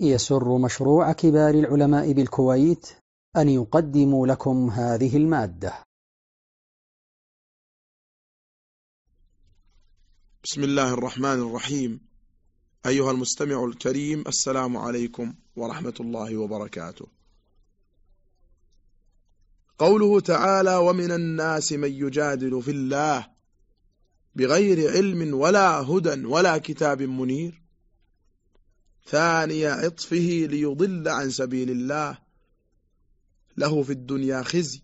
يسر مشروع كبار العلماء بالكويت أن يقدم لكم هذه المادة. بسم الله الرحمن الرحيم. أيها المستمع الكريم السلام عليكم ورحمة الله وبركاته. قوله تعالى ومن الناس من يجادل في الله بغير علم ولا هدى ولا كتاب منير ثاني عطفه ليضل عن سبيل الله. له في الدنيا خزي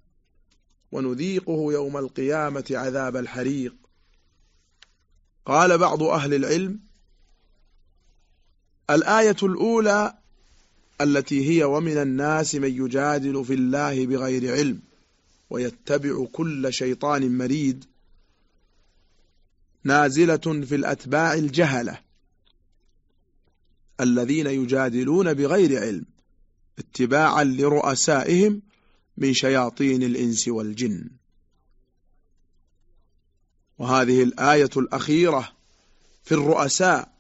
ونذيقه يوم القيامة عذاب الحريق. قال بعض أهل العلم الآية الأولى التي هي ومن الناس من يجادل في الله بغير علم ويتبع كل شيطان مريد نازلة في الأتباع الجهلة. الذين يجادلون بغير علم اتباعا لرؤسائهم من شياطين الإنس والجن. وهذه الآية الأخيرة في الرؤساء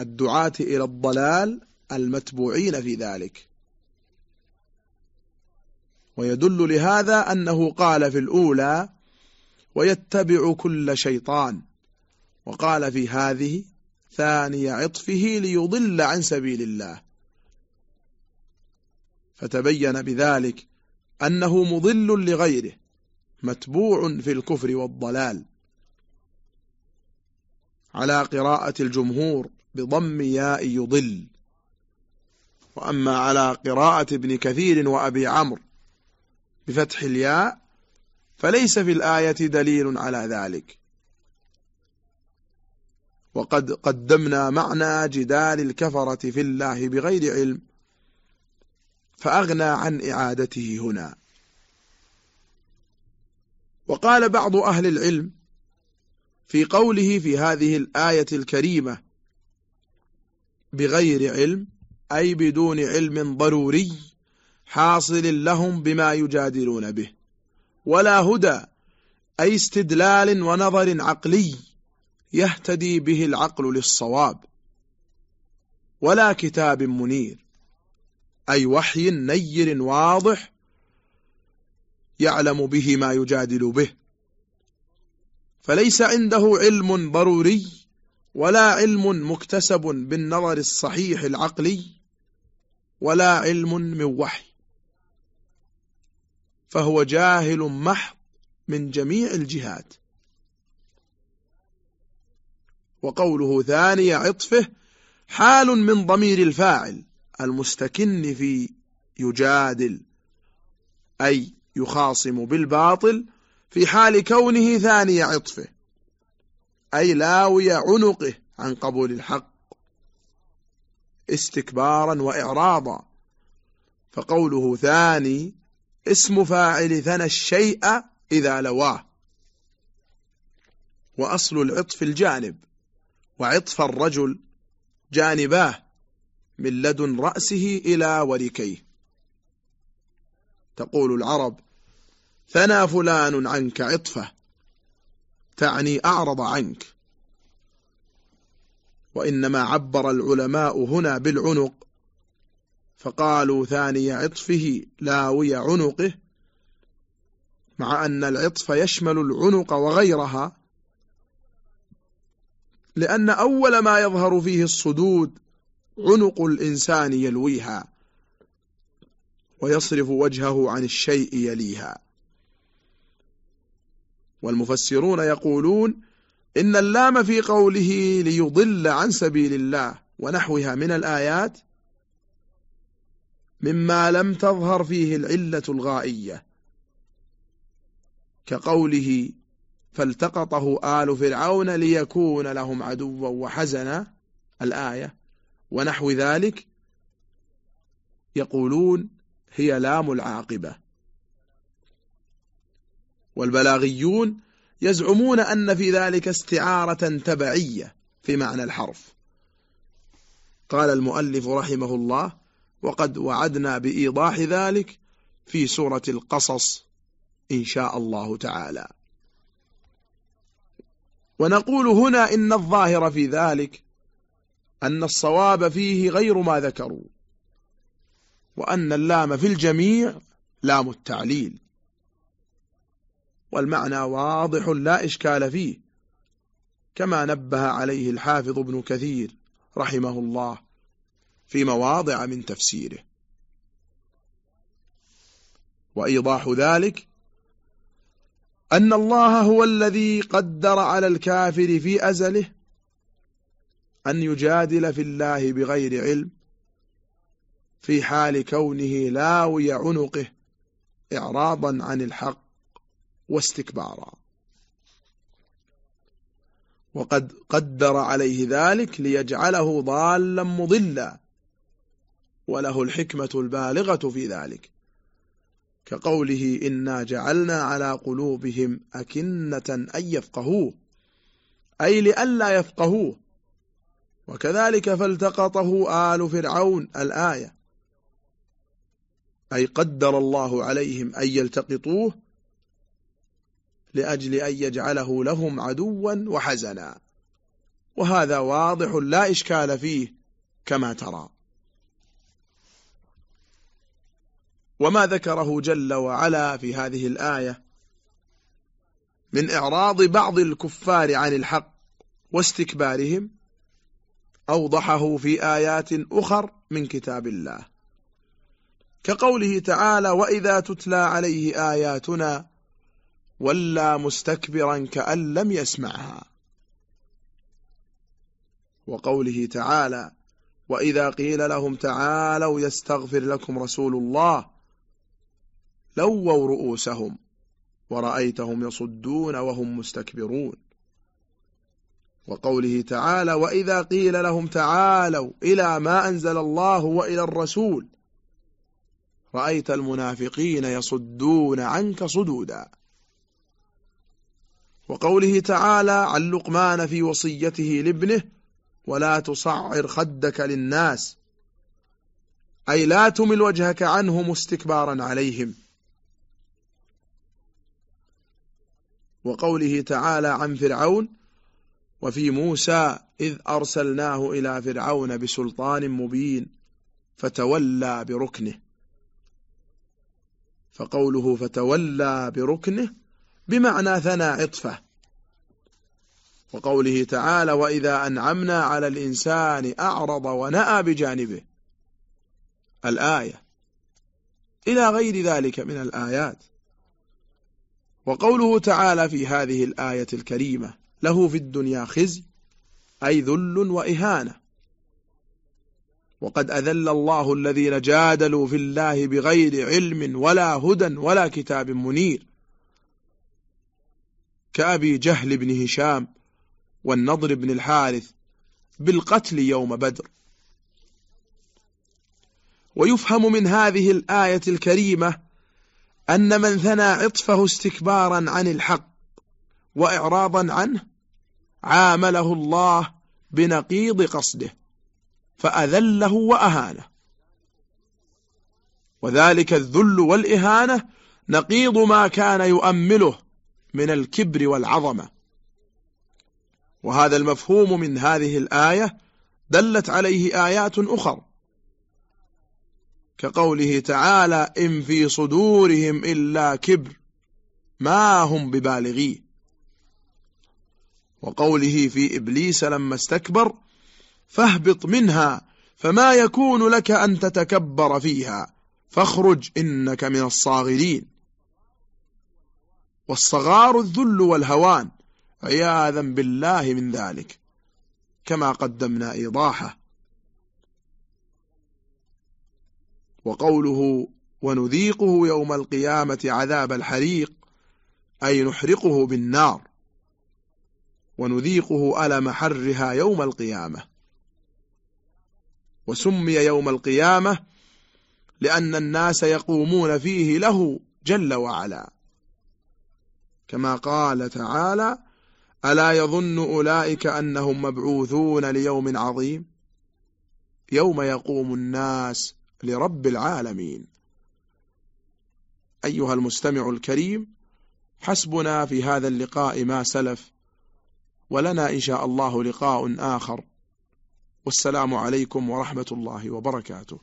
الدعاة إلى الضلال المتبوعين في ذلك. ويدل لهذا أنه قال في الأولى ويتبع كل شيطان وقال في هذه ثاني عطفه ليضل عن سبيل الله. فتبين بذلك أنه مضل لغيره متبوع في الكفر والضلال. على قراءة الجمهور بضم ياء يضل. وأما على قراءة ابن كثير وأبي عمرو بفتح الياء فليس في الآية دليل على ذلك. وقد قدمنا معنى جدال الكفرة في الله بغير علم فأغنى عن إعادته هنا. وقال بعض أهل العلم في قوله في هذه الآية الكريمة بغير علم أي بدون علم ضروري حاصل لهم بما يجادلون به ولا هدى أي استدلال ونظر عقلي. يهتدي به العقل للصواب ولا كتاب منير أي وحي نير واضح يعلم به ما يجادل به. فليس عنده علم ضروري ولا علم مكتسب بالنظر الصحيح العقلي ولا علم من وحي فهو جاهل محض من جميع الجهات. وقوله ثاني عطفه حال من ضمير الفاعل المستكن في يجادل أي يخاصم بالباطل في حال كونه ثاني عطفه أي لاوي عنقه عن قبول الحق استكبارا وإعراضا. فقوله ثاني اسم فاعل ثنى الشيء إذا لواه وأصل العطف الجانب. وعطف الرجل جانباه من لدن رأسه إلى وركيه تقول العرب ثنى فلان عنك عطفة تعني أعرض عنك. وإنما عبر العلماء هنا بالعنق فقالوا ثاني عطفه لاوي عنقه مع أن العطف يشمل العنق وغيرها لأن أول ما يظهر فيه الصدود عنق الإنسان يلويها ويصرف وجهه عن الشيء يليها. والمفسرون يقولون إن اللام في قوله ليضل عن سبيل الله ونحوها من الآيات مما لم تظهر فيه العلة الغائية كقوله فالتقطه آل فرعون ليكون لهم عدوا وحزنا. الآية. ونحو ذلك يقولون هي لام العاقبة. والبلاغيون يزعمون أن في ذلك استعارة تبعية في معنى الحرف. قال المؤلف رحمه الله وقد وعدنا بإيضاح ذلك في سورة القصص إن شاء الله تعالى. ونقول هنا إن الظاهر في ذلك أن الصواب فيه غير ما ذكروا وأن اللام في الجميع لام التعليل. والمعنى واضح لا إشكال فيه كما نبه عليه الحافظ ابن كثير رحمه الله في مواضع من تفسيره. وإيضاح ذلك أن الله هو الذي قدر على الكافر في أزله أن يجادل في الله بغير علم في حال كونه لاوي عنقه إعراضا عن الحق واستكبارا. وقد قدر عليه ذلك ليجعله ضالا مضلا وله الحكمة البالغة في ذلك. كقوله إنا جعلنا على قلوبهم أكنة أن يفقهوه أي لئلا يفقهوه. وكذلك فالتقطه آل فرعون الآية أي قدر الله عليهم أن يلتقطوه لأجل أن يجعله لهم عدوا وحزنا. وهذا واضح لا إشكال فيه كما ترى. وما ذكره جل وعلا في هذه الآية من إعراض بعض الكفار عن الحق واستكبارهم أوضحه في آيات أخر من كتاب الله. كقوله تعالى وإذا تتلى عليه آياتنا ولا مستكبرا كأن لم يسمعها وقوله تعالى وإذا قيل لهم تعالوا يستغفر لكم رسول الله لووا رؤوسهم ورأيتهم يصدون وهم مستكبرون. وقوله تعالى وإذا قيل لهم تعالوا إلى ما أنزل الله وإلى الرسول رأيت المنافقين يصدون عنك صدودا. وقوله تعالى عن لقمان في وصيته لابنه ولا تصعر خدك للناس أي لا تمل وجهك عنهم استكبارا عليهم. وقوله تعالى عن فرعون وفي موسى إذ أرسلناه إلى فرعون بسلطان مبين فتولى بركنه. فقوله فتولى بركنه بمعنى ثنى عطفة. وقوله تعالى وإذا أنعمنا على الإنسان أعرض ونأى بجانبه. الآية. إلى غير ذلك من الآيات. وقوله تعالى في هذه الآية الكريمة له في الدنيا خزي أي ذل وإهانة. وقد أذل الله الذين جادلوا في الله بغير علم ولا هدى ولا كتاب منير كأبي جهل بن هشام والنضر بن الحارث بالقتل يوم بدر. ويفهم من هذه الآية الكريمة أن من ثنى عطفه استكبارا عن الحق وإعراضا عنه عامله الله بنقيض قصده فأذله وأهانه. وذلك الذل والإهانة نقيض ما كان يؤمله من الكبر والعظمة. وهذا المفهوم من هذه الآية دلت عليه آيات أخر. كقوله تعالى إن في صدورهم إلا كبر ما هم ببالغيه وقوله في إبليس لما استكبر فاهبط منها فما يكون لك أن تتكبر فيها فاخرج إنك من الصاغرين. والصغار الذل والهوان عياذا بالله من ذلك. كما قدمنا إيضاحه وقوله ونذيقه يوم القيامة عذاب الحريق أي نحرقه بالنار. ونذيقه ألم حرها يوم القيامة. وسمي يوم القيامة لأن الناس يقومون فيه له جل وعلا. كما قال تعالى ألا يظن أولئك أنهم مبعوثون ليوم عظيم؟ يوم يقوم الناس لرب العالمين. أيها المستمع الكريم حسبنا في هذا اللقاء ما سلف ولنا إن شاء الله لقاء آخر. والسلام عليكم ورحمة الله وبركاته.